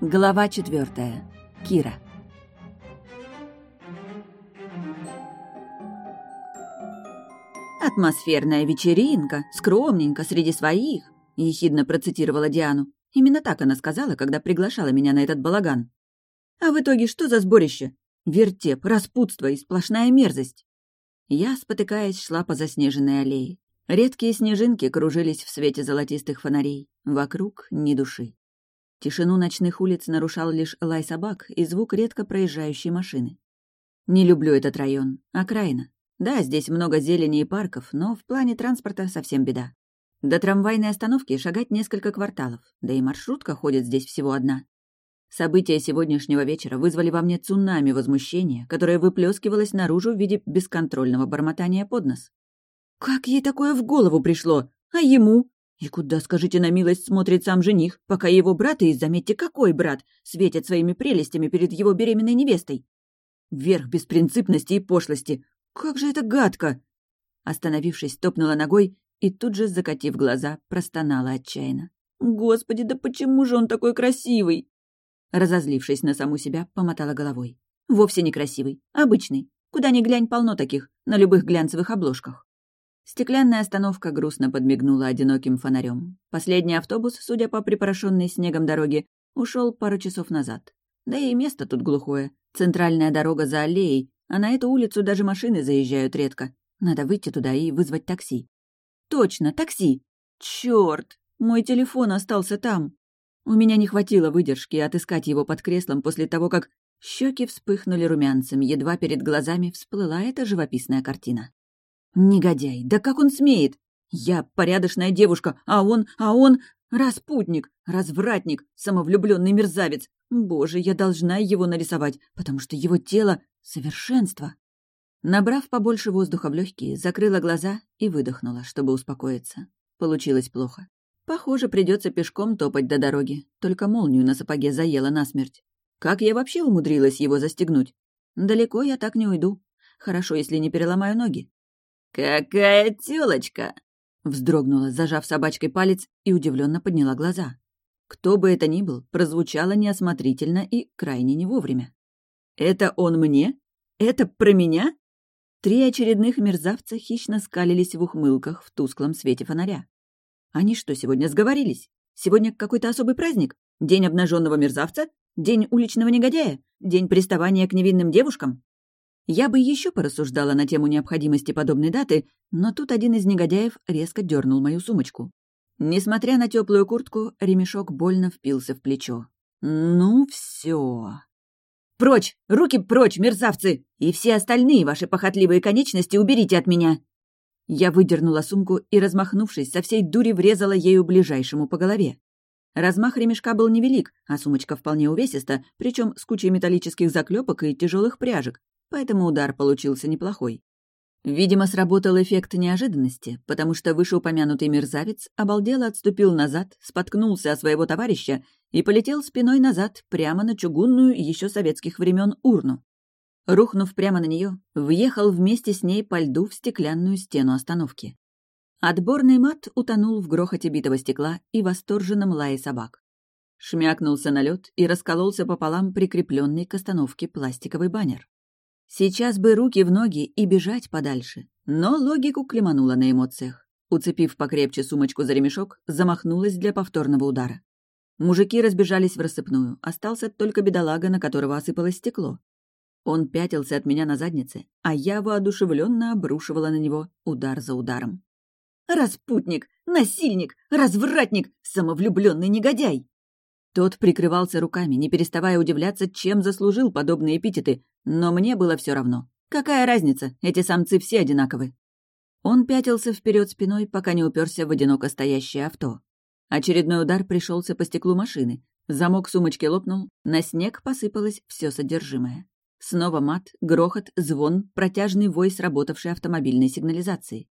Глава четвертая. Кира. «Атмосферная вечеринка, скромненько, среди своих», — ехидно процитировала Диану. Именно так она сказала, когда приглашала меня на этот балаган. А в итоге что за сборище? Вертеп, распутство и сплошная мерзость. Я, спотыкаясь, шла по заснеженной аллее. Редкие снежинки кружились в свете золотистых фонарей. Вокруг ни души. Тишину ночных улиц нарушал лишь лай собак и звук редко проезжающей машины. Не люблю этот район. Окраина. Да, здесь много зелени и парков, но в плане транспорта совсем беда. До трамвайной остановки шагать несколько кварталов, да и маршрутка ходит здесь всего одна. События сегодняшнего вечера вызвали во мне цунами возмущения, которое выплескивалось наружу в виде бесконтрольного бормотания под нос. Как ей такое в голову пришло? А ему? И куда, скажите на милость, смотрит сам жених, пока его брат, и заметьте, какой брат, светит своими прелестями перед его беременной невестой? Верх беспринципности и пошлости. Как же это гадко! Остановившись, топнула ногой и тут же, закатив глаза, простонала отчаянно. «Господи, да почему же он такой красивый?» Разозлившись на саму себя, помотала головой. «Вовсе не красивый, обычный. Куда ни глянь, полно таких, на любых глянцевых обложках». Стеклянная остановка грустно подмигнула одиноким фонарем. Последний автобус, судя по припорошенной снегом дороге, ушел пару часов назад. Да и место тут глухое. Центральная дорога за аллеей, а на эту улицу даже машины заезжают редко. Надо выйти туда и вызвать такси. Точно, такси. Чёрт, мой телефон остался там. У меня не хватило выдержки отыскать его под креслом после того, как щеки вспыхнули румянцем, едва перед глазами всплыла эта живописная картина. Негодяй, да как он смеет? Я порядочная девушка, а он, а он распутник, развратник, самовлюбленный мерзавец. Боже, я должна его нарисовать, потому что его тело — совершенство. Набрав побольше воздуха в легкие, закрыла глаза и выдохнула, чтобы успокоиться. Получилось плохо. Похоже, придется пешком топать до дороги, только молнию на сапоге заела насмерть. Как я вообще умудрилась его застегнуть? Далеко я так не уйду. Хорошо, если не переломаю ноги. «Какая тёлочка!» Вздрогнула, зажав собачкой палец, и удивленно подняла глаза. Кто бы это ни был, прозвучало неосмотрительно и крайне не вовремя. «Это он мне? Это про меня?» Три очередных мерзавца хищно скалились в ухмылках в тусклом свете фонаря. Они что, сегодня сговорились? Сегодня какой-то особый праздник? День обнаженного мерзавца? День уличного негодяя? День приставания к невинным девушкам? Я бы еще порассуждала на тему необходимости подобной даты, но тут один из негодяев резко дернул мою сумочку. Несмотря на теплую куртку, ремешок больно впился в плечо. Ну все. «Прочь! Руки прочь, мерзавцы! И все остальные ваши похотливые конечности уберите от меня!» Я выдернула сумку и, размахнувшись, со всей дури врезала ею ближайшему по голове. Размах ремешка был невелик, а сумочка вполне увесиста, причем с кучей металлических заклепок и тяжелых пряжек, поэтому удар получился неплохой. Видимо, сработал эффект неожиданности, потому что вышеупомянутый мерзавец обалдело отступил назад, споткнулся о своего товарища и полетел спиной назад прямо на чугунную еще советских времен урну. Рухнув прямо на нее, въехал вместе с ней по льду в стеклянную стену остановки. Отборный мат утонул в грохоте битого стекла и восторженном лае собак. Шмякнулся на лед и раскололся пополам прикрепленный к остановке пластиковый баннер. Сейчас бы руки в ноги и бежать подальше, но логику клеманула на эмоциях. Уцепив покрепче сумочку за ремешок, замахнулась для повторного удара. Мужики разбежались в рассыпную, остался только бедолага, на которого осыпалось стекло. Он пятился от меня на заднице, а я воодушевленно обрушивала на него удар за ударом. «Распутник! Насильник! Развратник! Самовлюбленный негодяй!» Тот прикрывался руками, не переставая удивляться, чем заслужил подобные эпитеты, но мне было все равно. Какая разница, эти самцы все одинаковы. Он пятился вперед спиной, пока не уперся в одиноко стоящее авто. Очередной удар пришелся по стеклу машины. Замок сумочки лопнул, на снег посыпалось все содержимое. Снова мат, грохот, звон, протяжный вой сработавшей автомобильной сигнализации.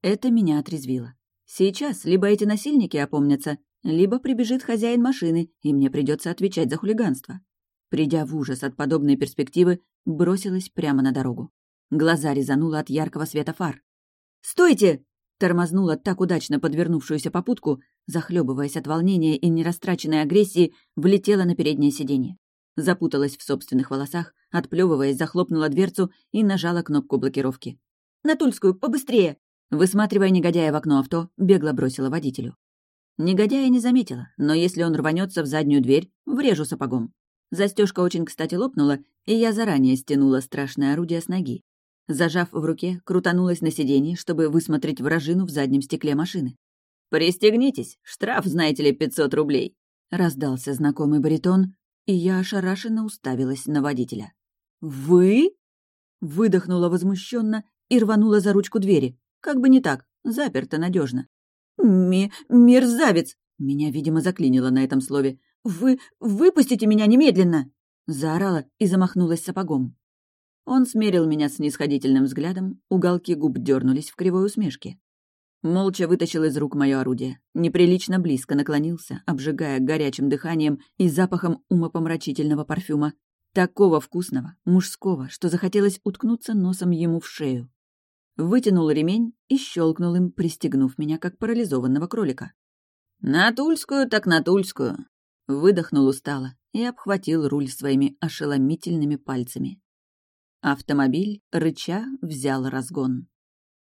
Это меня отрезвило. Сейчас либо эти насильники опомнятся, либо прибежит хозяин машины, и мне придется отвечать за хулиганство. Придя в ужас от подобной перспективы, бросилась прямо на дорогу. Глаза резануло от яркого света фар. «Стойте!» Тормознула так удачно подвернувшуюся попутку, захлебываясь от волнения и нерастраченной агрессии, влетела на переднее сиденье. Запуталась в собственных волосах, отплевываясь, захлопнула дверцу и нажала кнопку блокировки. «На Тульскую, побыстрее!» Высматривая негодяя в окно авто, бегло бросила водителю. Негодяя не заметила, но если он рванется в заднюю дверь, врежу сапогом. Застежка очень кстати лопнула, и я заранее стянула страшное орудие с ноги. Зажав в руке, крутанулась на сиденье, чтобы высмотреть вражину в заднем стекле машины. «Пристегнитесь, штраф, знаете ли, 500 рублей!» Раздался знакомый баритон, и я ошарашенно уставилась на водителя. «Вы?» Выдохнула возмущенно и рванула за ручку двери. Как бы не так, заперто надежно. «Ми... мерзавец!» Меня, видимо, заклинило на этом слове. «Вы... выпустите меня немедленно!» Заорала и замахнулась сапогом. Он смерил меня с снисходительным взглядом, уголки губ дернулись в кривой усмешке. Молча вытащил из рук мое орудие, неприлично близко наклонился, обжигая горячим дыханием и запахом умопомрачительного парфюма, такого вкусного, мужского, что захотелось уткнуться носом ему в шею. Вытянул ремень и щелкнул им, пристегнув меня, как парализованного кролика. «На Тульскую так на Тульскую!» Выдохнул устало и обхватил руль своими ошеломительными пальцами. Автомобиль, рыча, взял разгон.